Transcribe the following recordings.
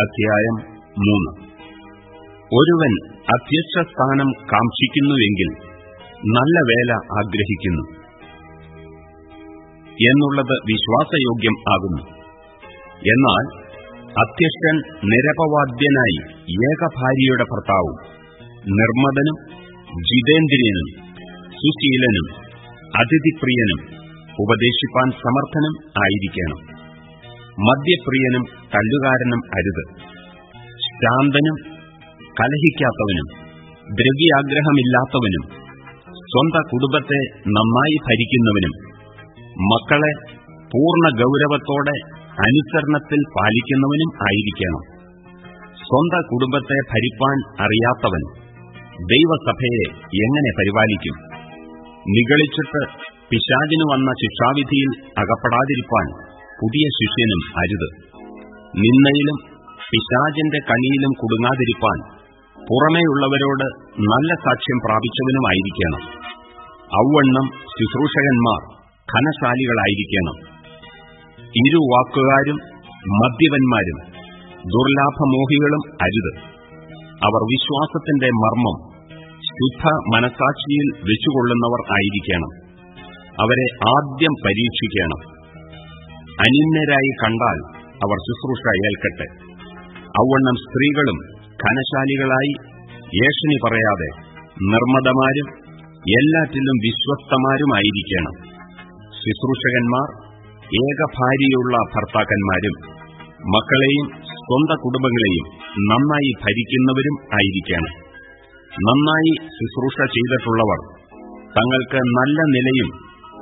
അധ്യായം മൂന്ന്. ഒരുവൻ അധ്യക്ഷ സ്ഥാനം കാക്ഷിക്കുന്നുവെങ്കിൽ നല്ല വേല ആഗ്രഹിക്കുന്നു. എന്നുള്ളത് വിശ്വാസയോഗ്യം ആകുന്നു. എന്നാൽ അധ്യക്ഷൻ നിരപവാദ്യനായി ഏകഭാര്യയുടെ ഭർത്താവും നിർമ്മതനും ജിതേന്ദ്രിയനും സുശീലനും അതിഥിപ്രിയനും ഉപദേശിപ്പാൻ സമർത്ഥനും ആയിരിക്കണം. മദ്യപ്രിയനും തല്ലുകാരനും അരുത്. ശാന്തനും കലഹിക്കാത്തവനും ദ്രവ്യാഗ്രഹമില്ലാത്തവനും സ്വന്ത കുടുംബത്തെ നന്നായി ഭരിക്കുന്നവനും മക്കളെ പൂർണ ഗൌരവത്തോടെ അനുസരണത്തിൽ പാലിക്കുന്നവനും ആയിരിക്കണം. സ്വന്ത കുടുംബത്തെ ഭരിപ്പാൻ അറിയാത്തവൻ ദൈവസഭയെ എങ്ങനെ പരിപാലിക്കും? നിഗളിച്ചിട്ട് പിശാചിനു വന്ന ശിക്ഷാവിധിയിൽ അകപ്പെടാതിരിപ്പാൻ പുതിയ ശിഷ്യനും അരുത്. നിന്നയിലും പിശാചിന്റെ കണിയിലും കുടുങ്ങാതിരിപ്പാൻ പുറമേയുള്ളവരോട് നല്ല സാക്ഷ്യം പ്രാപിച്ചവനുമായിരിക്കണം. ഔവണ്ണം ശുശ്രൂഷകന്മാർ ധനശാലികളായിരിക്കണം. ഇരുവാക്കുകാരും മദ്യപന്മാരും ദുർലാഭമോഹികളും അരുത്. അവർ വിശ്വാസത്തിന്റെ മർമ്മം ശുദ്ധ മനസാക്ഷിയിൽ വെച്ചുകൊള്ളുന്നവർ ആയിരിക്കണം. അവരെ ആദ്യം പരീക്ഷിക്കണം. അനിന്യരായി കണ്ടാൽ അവർ ശുശ്രൂഷ ഏൽക്കട്ടെ. ഔവണ്ണം സ്ത്രീകളും ഘനശാലികളായി ഏഷണി പറയാതെ നിർമ്മതമാരും എല്ലാറ്റിലും വിശ്വസ്തമാരുമായിരിക്കണം. ശുശ്രൂഷകന്മാർ ഏകഭാര്യയുള്ള ഭർത്താക്കന്മാരും മക്കളെയും സ്വന്ത കുടുംബങ്ങളെയും നന്നായി ഭരിക്കുന്നവരും ആയിരിക്കണം. നന്നായി ശുശ്രൂഷ ചെയ്തിട്ടുള്ളവർ തങ്ങൾക്ക് നല്ല നിലയും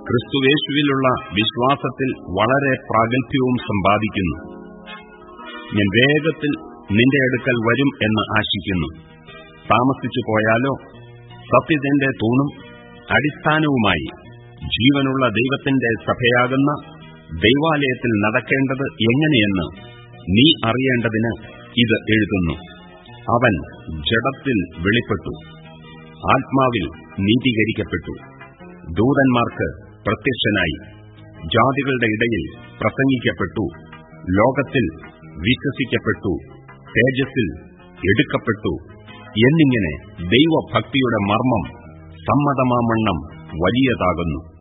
ക്രിസ്തുവേശുവിലുള്ള വിശ്വാസത്തിൽ വളരെ പ്രാഗൽഭ്യവും സമ്പാദിക്കുന്നു. ഞാൻ വേഗത്തിൽ നിന്റെ അടുക്കൽ വരും എന്ന് ആശിക്കുന്നു. താമസിച്ചു പോയാലോ? സത്യത്തിന്റെ തൂണും അടിസ്ഥാനവുമായി ജീവനുള്ള ദൈവത്തിന്റെ സഭയാകുന്ന ദൈവാലയത്തിൽ നടക്കേണ്ടത് എങ്ങനെയെന്ന് നീ അറിയേണ്ടതിന് ഇത് എഴുതുന്നു. അവൻ ജഡത്തിൽ വെളിപ്പെട്ടു. ആത്മാവിൽ നീതീകരിക്കപ്പെട്ടു. ദൂതന്മാർക്ക് പ്രത്യക്ഷനായി. ജാതികളുടെ ഇടയിൽ പ്രസംഗിക്കപ്പെട്ടു. ലോകത്തിൽ വിശ്വസിക്കപ്പെട്ടു. തേജസ്സിൽ എടുക്കപ്പെട്ടു. എന്നിങ്ങനെ ദൈവഭക്തിയുടെ മർമ്മം സമ്മതമാമണ്ണം വലിയതാകുന്നു.